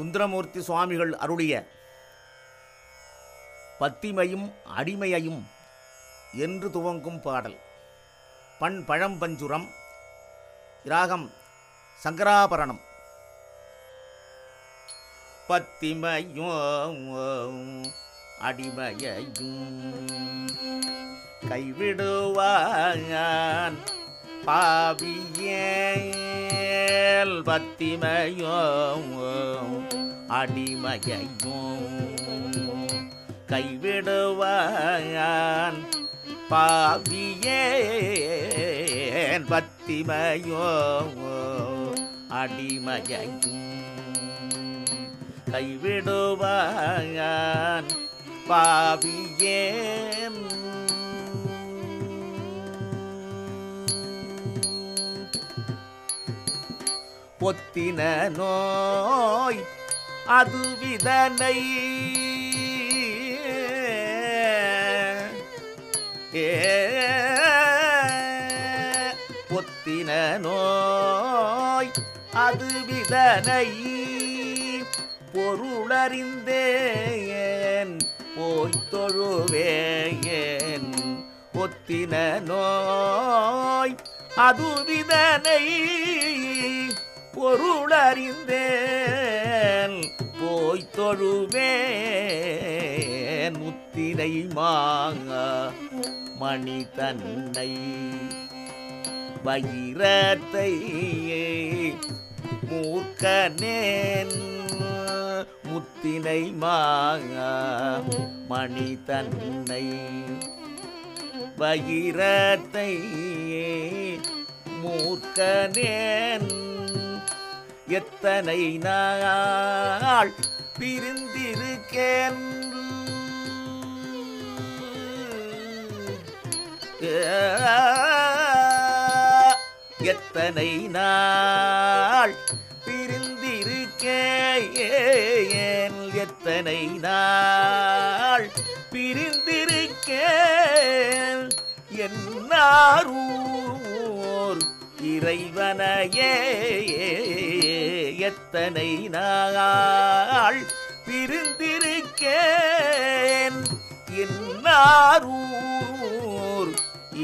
சுந்தரமூர்த்தி சுவாமிகள் அருளிய பத்திமையும் அடிமையையும் என்று துவங்கும் பாடல். பண் பழம்பஞ்சுரம் ராகம் சங்கராபரணம். பத்திமையும் அடிமையையும் கைவிடுவான் பாவியேல் பத்திமையும் அடிமையையும் கைவிடுவான் பாவியேன் பத்திமையோ அடிமையையும் கைவிடுவான் பாவியேன் பொத்தின நோய் அது விதனை ஏ பொத்தின நோய் அது விதனை பொருளறிந்தேன் போய் தொழுவேன். பொத்தின நோய் அது விதனை அறிந்தேன். போய் தொழுவேன். முத்திரை மாங்க மணி தன்னை வயிரத்தை மூர்க்கனேன். முத்தினை மாங்க மணி தன்னை வயிரத்தை மூர்க்கனேன். எத்தனை நாள் பிரிந்திருக்கேன்? எத்தனை நாள் பிரிந்திருக்கேன்? எத்தனை நாள் பிரிந்திருக்கேன்? என்னாரூ இறைவனையே எத்தனை நாள் பிரிந்திருக்கேன்? என்னாரூர்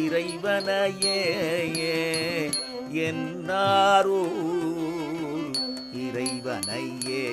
இறைவனையே என்னாரூர் இறைவனையே?